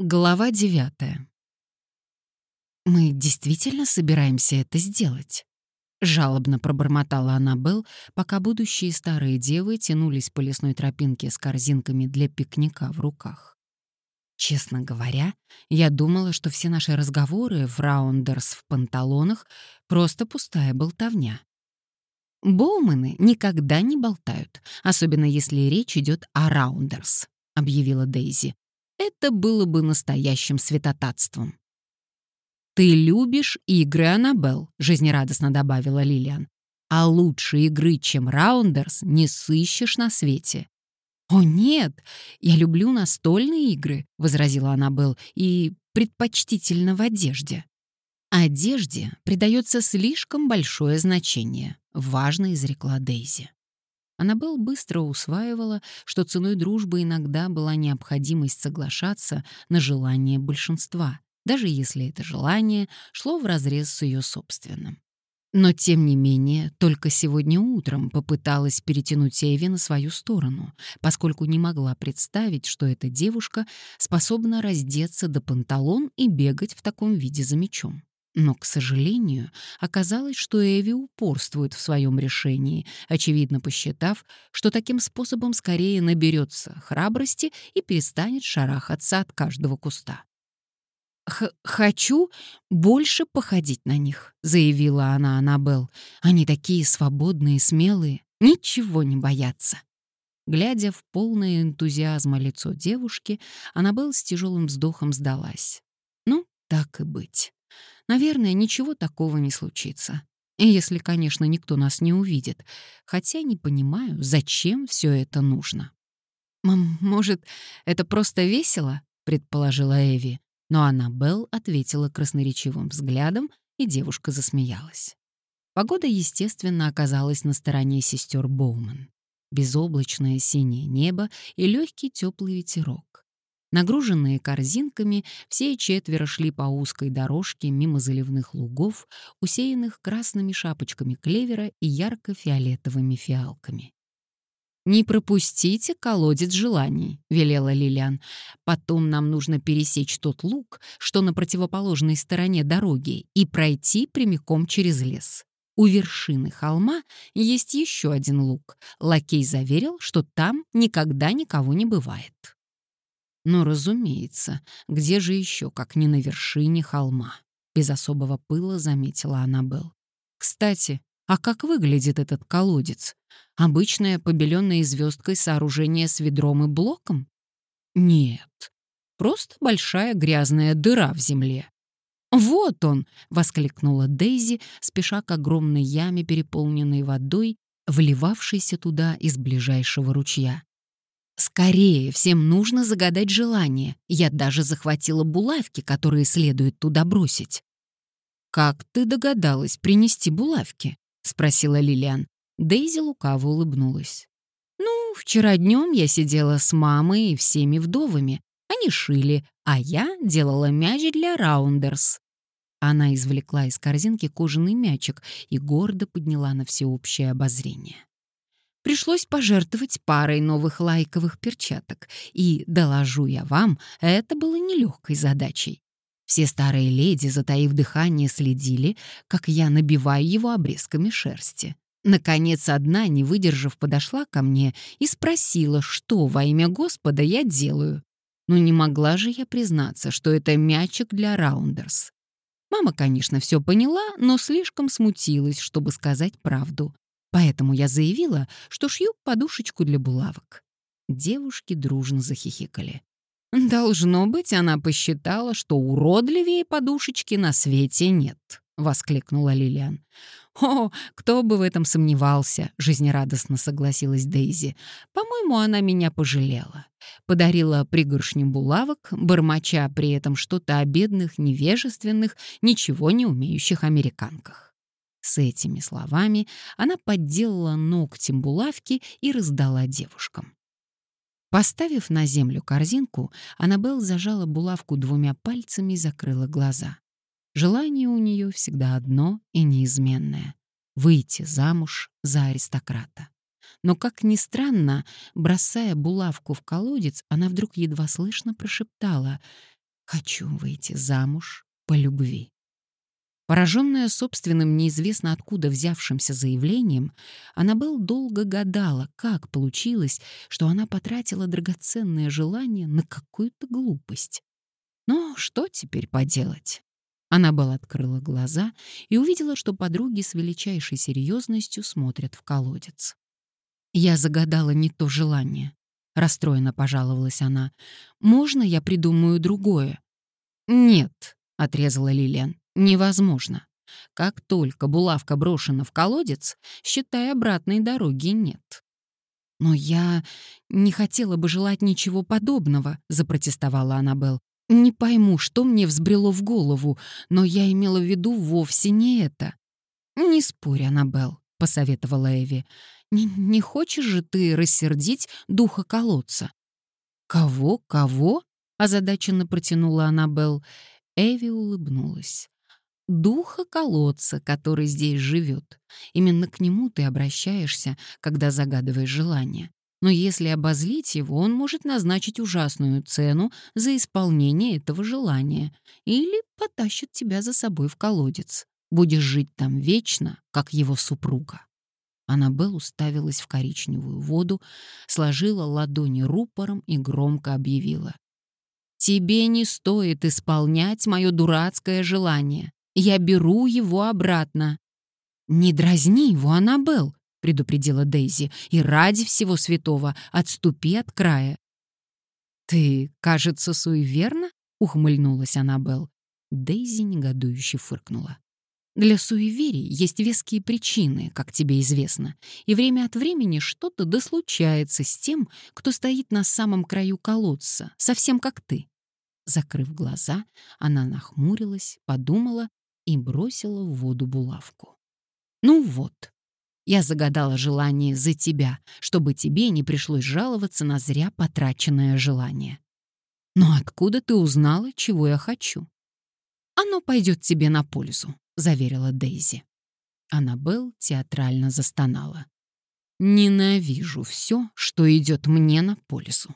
Глава девятая. «Мы действительно собираемся это сделать?» Жалобно пробормотала Аннабелл, пока будущие старые девы тянулись по лесной тропинке с корзинками для пикника в руках. Честно говоря, я думала, что все наши разговоры в раундерс в панталонах — просто пустая болтовня. «Боумены никогда не болтают, особенно если речь идет о раундерс», — объявила Дейзи. Это было бы настоящим святотатством. «Ты любишь игры, Аннабелл», — жизнерадостно добавила Лилиан. «А лучше игры, чем Раундерс, не сыщешь на свете». «О, нет, я люблю настольные игры», — возразила Аннабелл, «и предпочтительно в одежде». «Одежде придается слишком большое значение», — важно изрекла Дейзи. Аннабелл быстро усваивала, что ценой дружбы иногда была необходимость соглашаться на желание большинства, даже если это желание шло вразрез с ее собственным. Но, тем не менее, только сегодня утром попыталась перетянуть Эви на свою сторону, поскольку не могла представить, что эта девушка способна раздеться до панталон и бегать в таком виде за мечом. Но, к сожалению, оказалось, что Эви упорствует в своем решении, очевидно посчитав, что таким способом скорее наберется храбрости и перестанет шарахаться от каждого куста. «Хочу больше походить на них», — заявила она Аннабелл. «Они такие свободные и смелые, ничего не боятся». Глядя в полное энтузиазма лицо девушки, Аннабелл с тяжелым вздохом сдалась. «Ну, так и быть». Наверное, ничего такого не случится. Если, конечно, никто нас не увидит. Хотя не понимаю, зачем все это нужно. «Может, это просто весело?» — предположила Эви. Но Аннабелл ответила красноречивым взглядом, и девушка засмеялась. Погода, естественно, оказалась на стороне сестер Боуман. Безоблачное синее небо и легкий теплый ветерок. Нагруженные корзинками, все четверо шли по узкой дорожке мимо заливных лугов, усеянных красными шапочками клевера и ярко-фиолетовыми фиалками. «Не пропустите колодец желаний», — велела Лилиан. «Потом нам нужно пересечь тот луг, что на противоположной стороне дороги, и пройти прямиком через лес. У вершины холма есть еще один луг. Лакей заверил, что там никогда никого не бывает». Но, разумеется, где же еще, как не на вершине холма? Без особого пыла заметила Аннабелл. Кстати, а как выглядит этот колодец? Обычное побеленное звездкой сооружение с ведром и блоком? Нет, просто большая грязная дыра в земле. «Вот он!» — воскликнула Дейзи, спеша к огромной яме, переполненной водой, вливавшейся туда из ближайшего ручья. Скорее, всем нужно загадать желание. Я даже захватила булавки, которые следует туда бросить. «Как ты догадалась принести булавки?» — спросила Лилиан. Дейзи лукаво улыбнулась. «Ну, вчера днем я сидела с мамой и всеми вдовами. Они шили, а я делала мяч для раундерс». Она извлекла из корзинки кожаный мячик и гордо подняла на всеобщее обозрение пришлось пожертвовать парой новых лайковых перчаток, и, доложу я вам, это было нелегкой задачей. Все старые леди, затаив дыхание, следили, как я набиваю его обрезками шерсти. Наконец, одна, не выдержав, подошла ко мне и спросила, что во имя Господа я делаю. Но не могла же я признаться, что это мячик для раундерс. Мама, конечно, все поняла, но слишком смутилась, чтобы сказать правду. Поэтому я заявила, что шью подушечку для булавок. Девушки дружно захихикали. «Должно быть, она посчитала, что уродливее подушечки на свете нет», — воскликнула Лилиан. «О, кто бы в этом сомневался», — жизнерадостно согласилась Дейзи. «По-моему, она меня пожалела. Подарила пригоршню булавок, бормоча при этом что-то о бедных, невежественных, ничего не умеющих американках. С этими словами она подделала ногтем булавки и раздала девушкам. Поставив на землю корзинку, Аннабелл зажала булавку двумя пальцами и закрыла глаза. Желание у нее всегда одно и неизменное — выйти замуж за аристократа. Но, как ни странно, бросая булавку в колодец, она вдруг едва слышно прошептала Хочу выйти замуж по любви. Пораженная собственным неизвестно откуда взявшимся заявлением, Аннабелл долго гадала, как получилось, что она потратила драгоценное желание на какую-то глупость. Но что теперь поделать? Аннабелл открыла глаза и увидела, что подруги с величайшей серьезностью смотрят в колодец. «Я загадала не то желание», — расстроенно пожаловалась она. «Можно я придумаю другое?» «Нет», — отрезала Лилиан, невозможно. Как только булавка брошена в колодец, считай, обратной дороги нет. «Но я не хотела бы желать ничего подобного», — запротестовала Аннабелл. «Не пойму, что мне взбрело в голову, но я имела в виду вовсе не это». «Не спорь, Аннабелл», — посоветовала Эви. «Не, не хочешь же ты рассердить духа колодца?» «Кого? Кого?» — озадаченно протянула Аннабелл. Эви улыбнулась духа колодца, который здесь живет. Именно к нему ты обращаешься, когда загадываешь желание. Но если обозлить его, он может назначить ужасную цену за исполнение этого желания или потащит тебя за собой в колодец. Будешь жить там вечно, как его супруга. Аннабелл уставилась в коричневую воду, сложила ладони рупором и громко объявила. «Тебе не стоит исполнять мое дурацкое желание. Я беру его обратно». «Не дразни его, Аннабелл», — предупредила Дейзи, «и ради всего святого отступи от края». «Ты, кажется, суеверна?» — ухмыльнулась Аннабелл. Дейзи негодующе фыркнула. Для суеверий есть веские причины, как тебе известно, и время от времени что-то да случается с тем, кто стоит на самом краю колодца, совсем как ты. Закрыв глаза, она нахмурилась, подумала и бросила в воду булавку. «Ну вот, я загадала желание за тебя, чтобы тебе не пришлось жаловаться на зря потраченное желание. Но откуда ты узнала, чего я хочу?» «Оно пойдет тебе на пользу», — заверила Дейзи. Аннабелл театрально застонала. «Ненавижу все, что идет мне на пользу».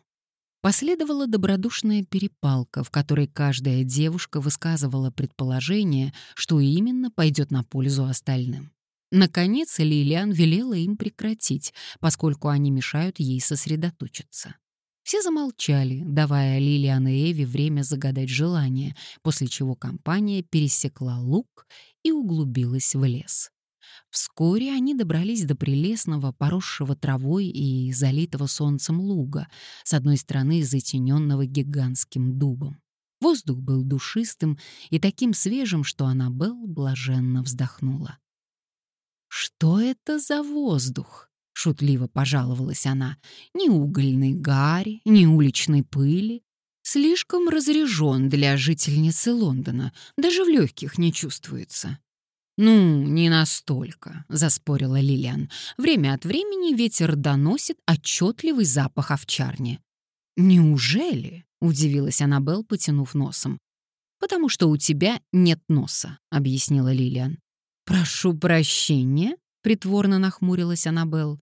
Последовала добродушная перепалка, в которой каждая девушка высказывала предположение, что именно пойдет на пользу остальным. Наконец, Лилиан велела им прекратить, поскольку они мешают ей сосредоточиться. Все замолчали, давая Лилиан и Эви время загадать желание, после чего компания пересекла луг и углубилась в лес. Вскоре они добрались до прелестного, поросшего травой и залитого солнцем луга, с одной стороны затененного гигантским дубом. Воздух был душистым и таким свежим, что Аннабелл блаженно вздохнула. «Что это за воздух?» — шутливо пожаловалась она. «Ни угольной гари, ни уличной пыли. Слишком разрежен для жительницы Лондона, даже в легких не чувствуется. «Ну, не настолько», — заспорила Лилиан. «Время от времени ветер доносит отчетливый запах овчарни». «Неужели?» — удивилась Аннабелл, потянув носом. «Потому что у тебя нет носа», — объяснила Лилиан. «Прошу прощения», — притворно нахмурилась Аннабелл.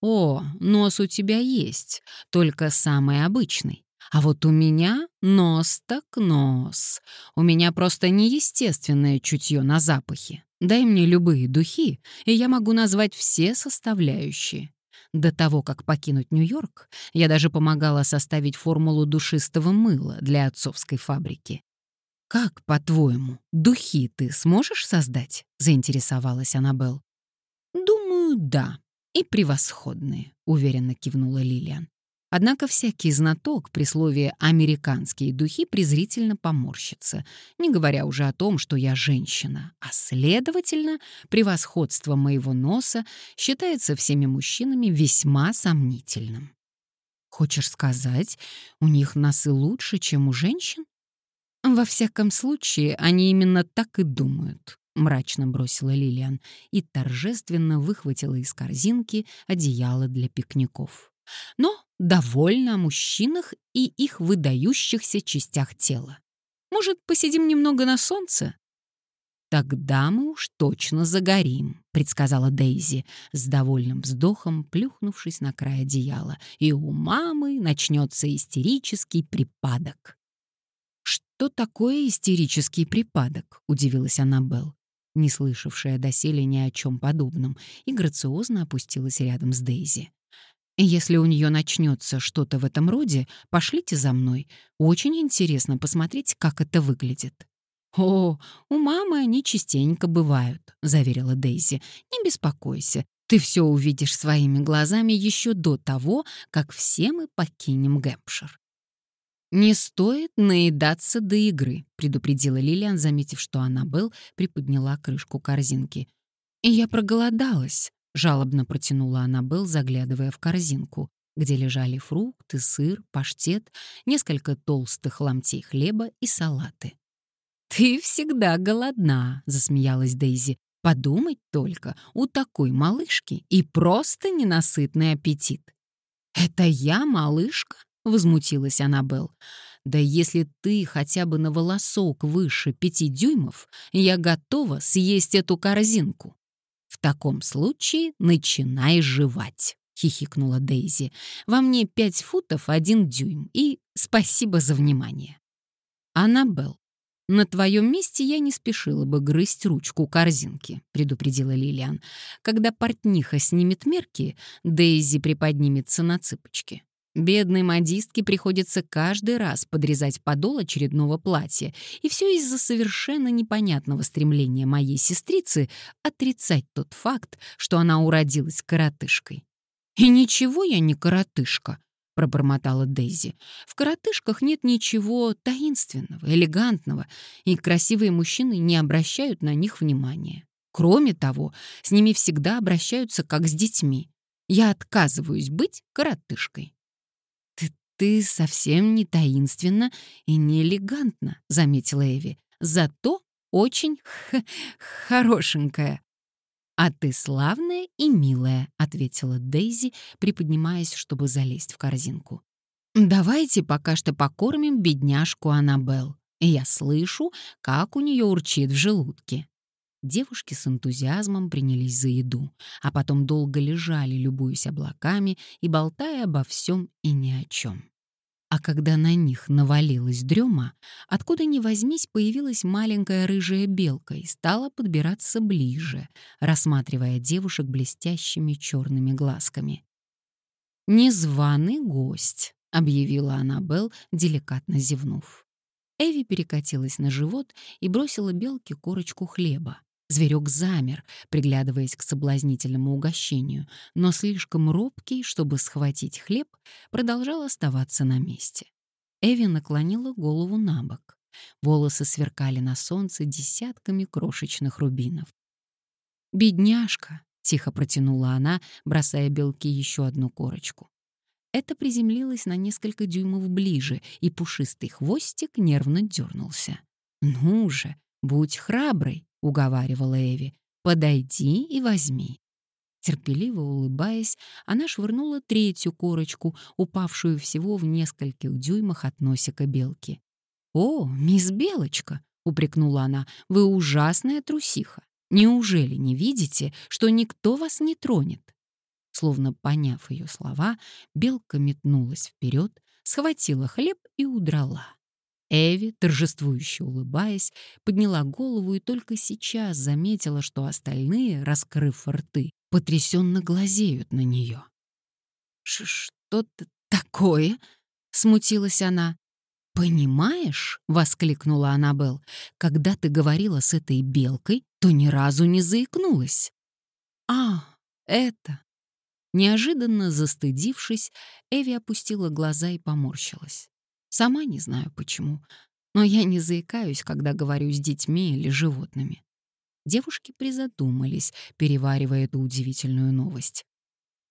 «О, нос у тебя есть, только самый обычный. А вот у меня нос так нос. У меня просто неестественное чутье на запахи. Дай мне любые духи, и я могу назвать все составляющие. До того, как покинуть Нью-Йорк, я даже помогала составить формулу душистого мыла для отцовской фабрики. «Как, по-твоему, духи ты сможешь создать?» — заинтересовалась Аннабелл. «Думаю, да. И превосходные», — уверенно кивнула Лилиан. Однако всякий знаток при слове «американские духи» презрительно поморщится, не говоря уже о том, что я женщина, а, следовательно, превосходство моего носа считается всеми мужчинами весьма сомнительным. Хочешь сказать, у них носы лучше, чем у женщин? Во всяком случае, они именно так и думают. — мрачно бросила Лилиан и торжественно выхватила из корзинки одеяло для пикников. Но довольна о мужчинах и их выдающихся частях тела. Может, посидим немного на солнце? «Тогда мы уж точно загорим», — предсказала Дейзи, с довольным вздохом плюхнувшись на край одеяла, и у мамы начнется истерический припадок. что такое истерический припадок?» — удивилась Аннабелл, не слышавшая доселе ни о чем подобном, и грациозно опустилась рядом с Дейзи. «Если у нее начнется что-то в этом роде, пошлите за мной. Очень интересно посмотреть, как это выглядит». «О, у мамы они частенько бывают», — заверила Дейзи. «Не беспокойся, ты все увидишь своими глазами еще до того, как все мы покинем Гэмпшир». «Не стоит наедаться до игры», — предупредила Лилиан, заметив, что Аннабелл приподняла крышку корзинки. «И я проголодалась», — жалобно протянула Аннабелл, заглядывая в корзинку, где лежали фрукты, сыр, паштет, несколько толстых ломтей хлеба и салаты. «Ты всегда голодна», — засмеялась Дейзи. «Подумать только, у такой малышки и просто ненасытный аппетит». «Это я малышка?» — возмутилась Аннабелл. «Да если ты хотя бы на волосок выше пяти дюймов, я готова съесть эту корзинку». «В таком случае начинай жевать», — хихикнула Дейзи. «Во мне пять футов один дюйм, и спасибо за внимание». «Аннабелл, «На твоем месте я не спешила бы грызть ручку корзинки», — предупредила Лилиан. «Когда портниха снимет мерки, Дейзи приподнимется на цыпочки. Бедной модистке приходится каждый раз подрезать подол очередного платья, и все из-за совершенно непонятного стремления моей сестрицы отрицать тот факт, что она уродилась коротышкой. И ничего я не коротышка, — пробормотала Дейзи. «В коротышках нет ничего таинственного, элегантного, и красивые мужчины не обращают на них внимания. Кроме того, с ними всегда обращаются как с детьми. Я отказываюсь быть коротышкой». «Ты, совсем не таинственна и не элегантна», — заметила Эви. «Зато очень хорошенькая». «А ты славная и милая», — ответила Дейзи, приподнимаясь, чтобы залезть в корзинку. «Давайте пока что покормим бедняжку Аннабелл. Я слышу, как у нее урчит в желудке». Девушки с энтузиазмом принялись за еду, а потом долго лежали, любуясь облаками и болтая обо всем и ни о чем. А когда на них навалилась дрема, откуда ни возьмись появилась маленькая рыжая белка и стала подбираться ближе, рассматривая девушек блестящими черными глазками. «Незваный гость», — объявила Аннабелл, деликатно зевнув. Эви перекатилась на живот и бросила белке корочку хлеба. Зверек замер, приглядываясь к соблазнительному угощению, но слишком робкий, чтобы схватить хлеб, продолжал оставаться на месте. Эви наклонила голову на бок. Волосы сверкали на солнце десятками крошечных рубинов. «Бедняжка!» — тихо протянула она, бросая белке еще одну корочку. Это приземлилось на несколько дюймов ближе, и пушистый хвостик нервно дернулся. «Ну же, будь храброй!» Уговаривала Эви. «Подойди и возьми». Терпеливо улыбаясь, она швырнула третью корочку, упавшую всего в нескольких дюймах от носика белки. «О, мисс Белочка!» — упрекнула она. «Вы ужасная трусиха. Неужели не видите, что никто вас не тронет?» Словно поняв ее слова, белка метнулась вперед, схватила хлеб и удрала. Эви, торжествующе улыбаясь, подняла голову и только сейчас заметила, что остальные, раскрыв рты, потрясенно глазеют на нее. «Что-то такое?» — смутилась она. «Понимаешь?» — воскликнула Аннабелл. «Когда ты говорила с этой белкой, то ни разу не заикнулась». «А, это...» Неожиданно застыдившись, Эви опустила глаза и поморщилась. Сама не знаю почему, но я не заикаюсь, когда говорю с детьми или животными. Девушки призадумались, переваривая эту удивительную новость.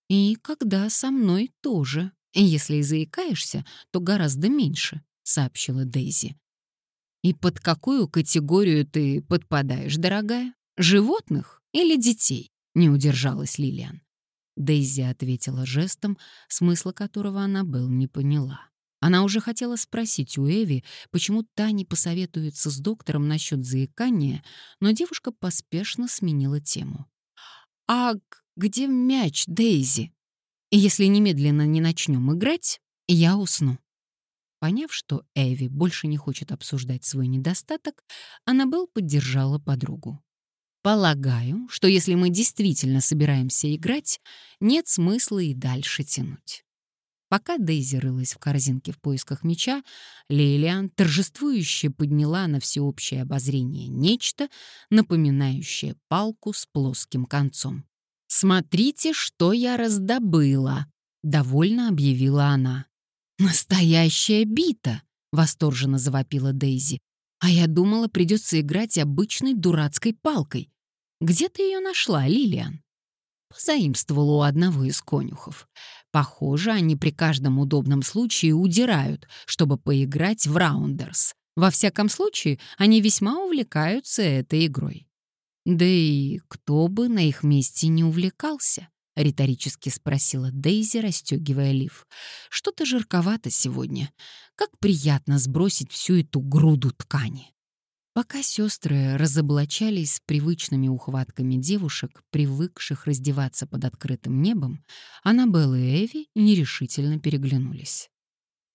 «И когда со мной тоже. Если и заикаешься, то гораздо меньше», — сообщила Дейзи. «И под какую категорию ты подпадаешь, дорогая? Животных или детей?» — не удержалась Лилиан. Дейзи ответила жестом, смысла которого она был не поняла. Она уже хотела спросить у Эви, почему та не посоветуется с доктором насчет заикания, но девушка поспешно сменила тему. «А где мяч, Дейзи? Если немедленно не начнем играть, я усну». Поняв, что Эви больше не хочет обсуждать свой недостаток, Аннабелл поддержала подругу. «Полагаю, что если мы действительно собираемся играть, нет смысла и дальше тянуть». Пока Дейзи рылась в корзинке в поисках меча, Лилиан торжествующе подняла на всеобщее обозрение нечто, напоминающее палку с плоским концом. «Смотрите, что я раздобыла!» — довольно объявила она. «Настоящая бита!» — восторженно завопила Дейзи. «А я думала, придется играть обычной дурацкой палкой. Где ты ее нашла, Лилиан?» Позаимствовала у одного из конюхов. Похоже, они при каждом удобном случае удирают, чтобы поиграть в раундерс. Во всяком случае, они весьма увлекаются этой игрой. Да и кто бы на их месте не увлекался? — риторически спросила Дейзи, расстегивая лиф. «Что-то жарковато сегодня. Как приятно сбросить всю эту груду ткани». Пока сестры разоблачались с привычными ухватками девушек, привыкших раздеваться под открытым небом, Аннабелла и Эви нерешительно переглянулись.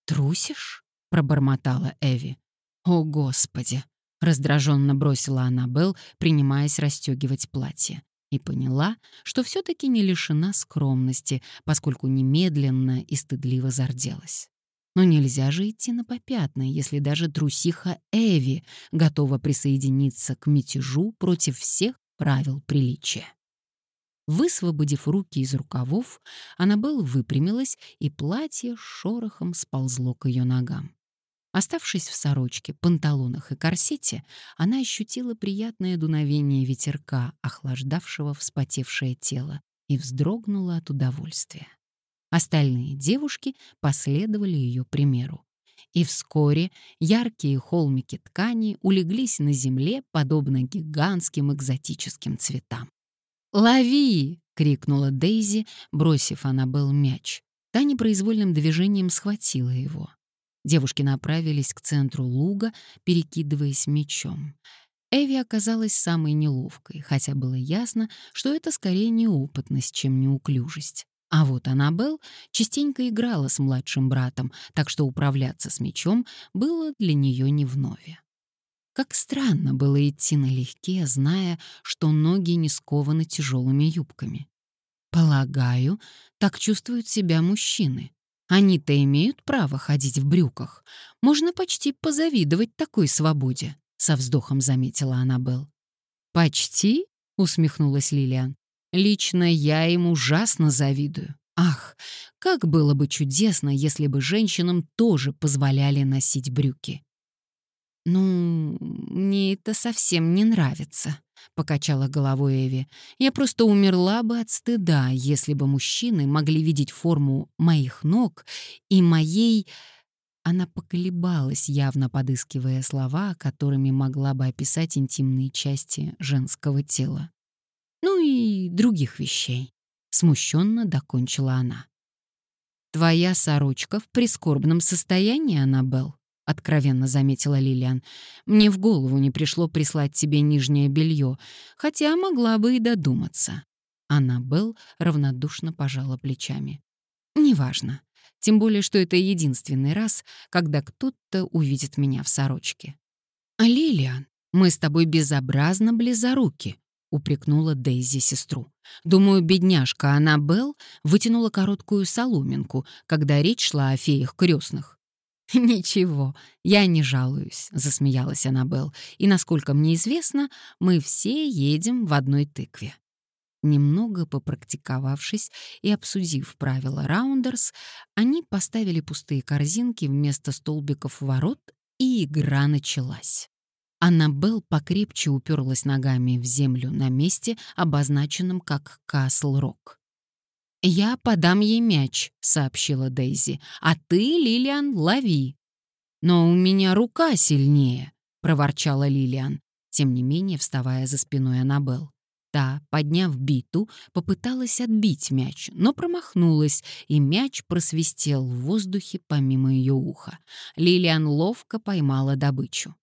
«Трусишь?» — пробормотала Эви. «О, Господи!» — раздраженно бросила Аннабелл, принимаясь расстегивать платье и поняла, что все-таки не лишена скромности, поскольку немедленно и стыдливо зарделась. Но нельзя же идти на попятные, если даже трусиха Эви готова присоединиться к мятежу против всех правил приличия. Высвободив руки из рукавов, Аннабелл выпрямилась, и платье шорохом сползло к ее ногам. Оставшись в сорочке, панталонах и корсете, она ощутила приятное дуновение ветерка, охлаждавшего вспотевшее тело, и вздрогнула от удовольствия. Остальные девушки последовали ее примеру. И вскоре яркие холмики ткани улеглись на земле, подобно гигантским экзотическим цветам. «Лови!» — крикнула Дейзи, бросив Аннабелл мяч. Та непроизвольным движением схватила его. Девушки направились к центру луга, перекидываясь мечом. Эви оказалась самой неловкой, хотя было ясно, что это скорее неопытность, чем неуклюжесть. А вот Аннабелл частенько играла с младшим братом, так что управляться с мечом было для нее не вновь. Как странно было идти налегке, зная, что ноги не скованы тяжелыми юбками. Полагаю, так чувствуют себя мужчины. Они-то имеют право ходить в брюках. Можно почти позавидовать такой свободе, со вздохом заметила Аннабелл. Почти? усмехнулась Лилиан. Лично я им ужасно завидую. Ах, как было бы чудесно, если бы женщинам тоже позволяли носить брюки. Ну, мне это совсем не нравится, — покачала головой Эви. «Я просто умерла бы от стыда, если бы мужчины могли видеть форму моих ног и моей...» Она поколебалась, явно подыскивая слова, которыми могла бы описать интимные части женского тела. «Ну и других вещей», — смущенно докончила она. «Твоя сорочка в прискорбном состоянии, Аннабелл?» откровенно заметила Лилиан. Мне в голову не пришло прислать тебе нижнее белье, хотя могла бы и додуматься. Аннабелл равнодушно пожала плечами. Неважно. Тем более, что это единственный раз, когда кто-то увидит меня в сорочке. А Лилиан, мы с тобой безобразно близоруки, упрекнула Дейзи сестру. Думаю, бедняжка Аннабелл вытянула короткую соломинку, когда речь шла о феях крестных. «Ничего, я не жалуюсь», — засмеялась Аннабелл. «И, насколько мне известно, мы все едем в одной тыкве». Немного попрактиковавшись и обсудив правила раундерс, они поставили пустые корзинки вместо столбиков ворот, и игра началась. Аннабелл покрепче уперлась ногами в землю на месте, обозначенном как Касл-Рок. «Я подам ей мяч», — сообщила Дейзи, «а ты, Лилиан, лови». «Но у меня рука сильнее», — проворчала Лилиан, тем не менее вставая за спиной Аннабелл. Та, подняв биту, попыталась отбить мяч, но промахнулась, и мяч просвистел в воздухе помимо ее уха. Лилиан ловко поймала добычу.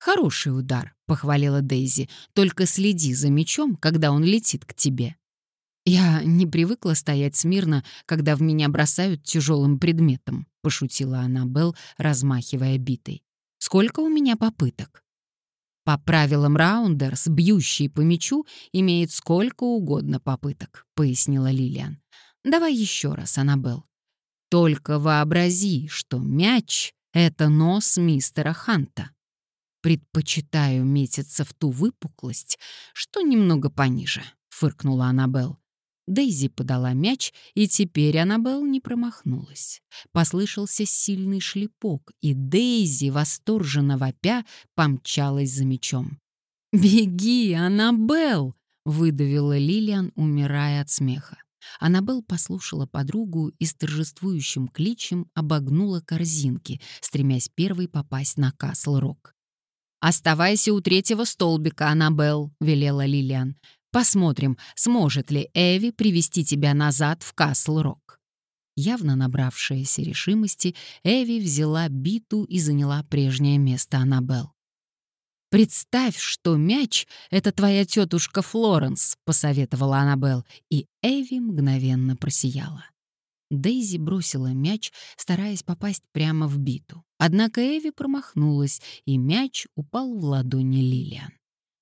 «Хороший удар», — похвалила Дейзи, «только следи за мячом, когда он летит к тебе». Я не привыкла стоять смирно, когда в меня бросают тяжелым предметом, — пошутила Аннабелл, размахивая битой. «Сколько у меня попыток?» По правилам Раундерс, бьющий по мячу имеет сколько угодно попыток, пояснила Лилиан. Давай еще раз, Аннабелл. Только вообрази, что мяч — это нос мистера Ханта. Предпочитаю метиться в ту выпуклость, что немного пониже, фыркнула Аннабелл. Дейзи подала мяч, и теперь Аннабелл не промахнулась. Послышался сильный шлепок, и Дейзи, восторженно вопя, помчалась за мячом. «Беги, Аннабелл!» — выдавила Лилиан, умирая от смеха. Аннабелл послушала подругу и с торжествующим кличем обогнула корзинки, стремясь первой попасть на Касл-Рок. «Оставайся у третьего столбика, Аннабелл», — велела Лилиан. Посмотрим, сможет ли Эви привести тебя назад в Касл-Рок. Явно набравшаяся решимости, Эви взяла биту и заняла прежнее место Аннабелл. «Представь, что мяч — это твоя тетушка Флоренс», — посоветовала Аннабелл, и Эви мгновенно просияла. Дейзи бросила мяч, стараясь попасть прямо в биту. Однако Эви промахнулась, и мяч упал в ладони Лилиан.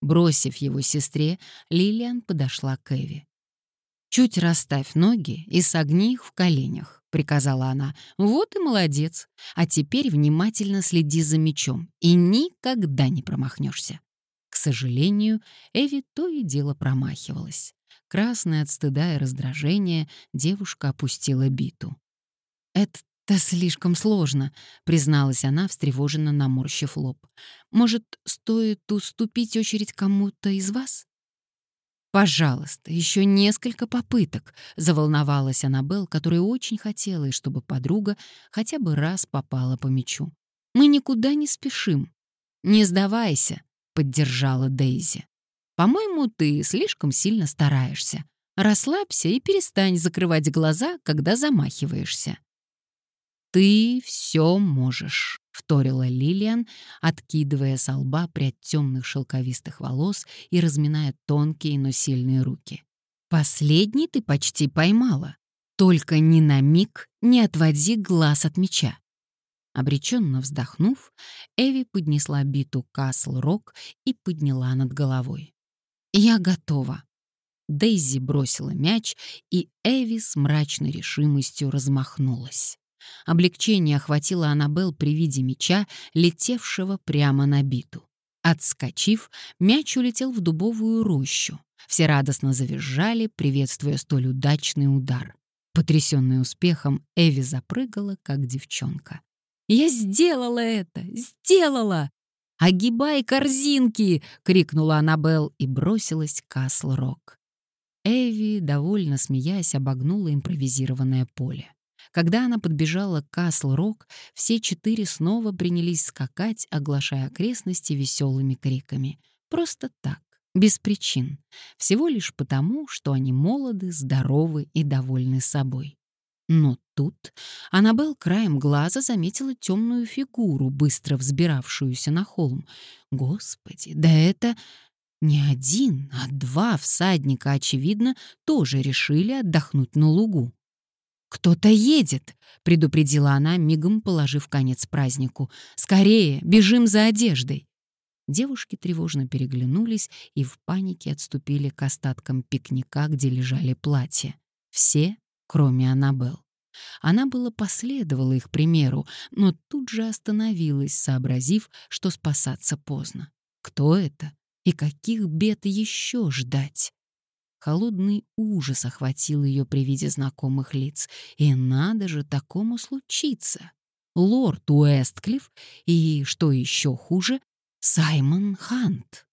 Бросив его сестре, Лилиан подошла к Эви. «Чуть расставь ноги и согни их в коленях», — приказала она. «Вот и молодец. А теперь внимательно следи за мечом и никогда не промахнешься». К сожалению, Эви то и дело промахивалась. Красная от стыда и раздражения, девушка опустила биту. «Это «Это слишком сложно», — призналась она, встревоженно наморщив лоб. «Может, стоит уступить очередь кому-то из вас?» «Пожалуйста, еще несколько попыток», — заволновалась Аннабелл, которая очень хотела, чтобы подруга хотя бы раз попала по мячу. «Мы никуда не спешим». «Не сдавайся», — поддержала Дейзи. «По-моему, ты слишком сильно стараешься. Расслабься и перестань закрывать глаза, когда замахиваешься». «Ты все можешь», — вторила Лилиан, откидывая со лба прядь темных шелковистых волос и разминая тонкие, но сильные руки. «Последний ты почти поймала. Только ни на миг не отводи глаз от меча». Обреченно вздохнув, Эви поднесла биту Касл-Рок и подняла над головой. «Я готова». Дейзи бросила мяч, и Эви с мрачной решимостью размахнулась. Облегчение охватило Аннабелл при виде мяча, летевшего прямо на биту. Отскочив, мяч улетел в дубовую рощу. Все радостно завизжали, приветствуя столь удачный удар. Потрясённая успехом, Эви запрыгала, как девчонка. «Я сделала это! Сделала!» «Огибай корзинки!» — крикнула Аннабелл и бросилась к Касл-Рок. Эви, довольно смеясь, обогнула импровизированное поле. Когда она подбежала к Касл-Рок, все четыре снова принялись скакать, оглашая окрестности веселыми криками. Просто так, без причин. Всего лишь потому, что они молоды, здоровы и довольны собой. Но тут Аннабелл краем глаза заметила темную фигуру, быстро взбиравшуюся на холм. Господи, да это не один, а два всадника, очевидно, тоже решили отдохнуть на лугу. «Кто-то едет!» — предупредила она, мигом положив конец празднику. «Скорее, бежим за одеждой!» Девушки тревожно переглянулись и в панике отступили к остаткам пикника, где лежали платья. Все, кроме Аннабелл. Она было последовала их примеру, но тут же остановилась, сообразив, что спасаться поздно. Кто это? И каких бед еще ждать? Холодный ужас охватил ее при виде знакомых лиц. И надо же такому случиться. Лорд Уэстклифф и, что еще хуже, Саймон Хант.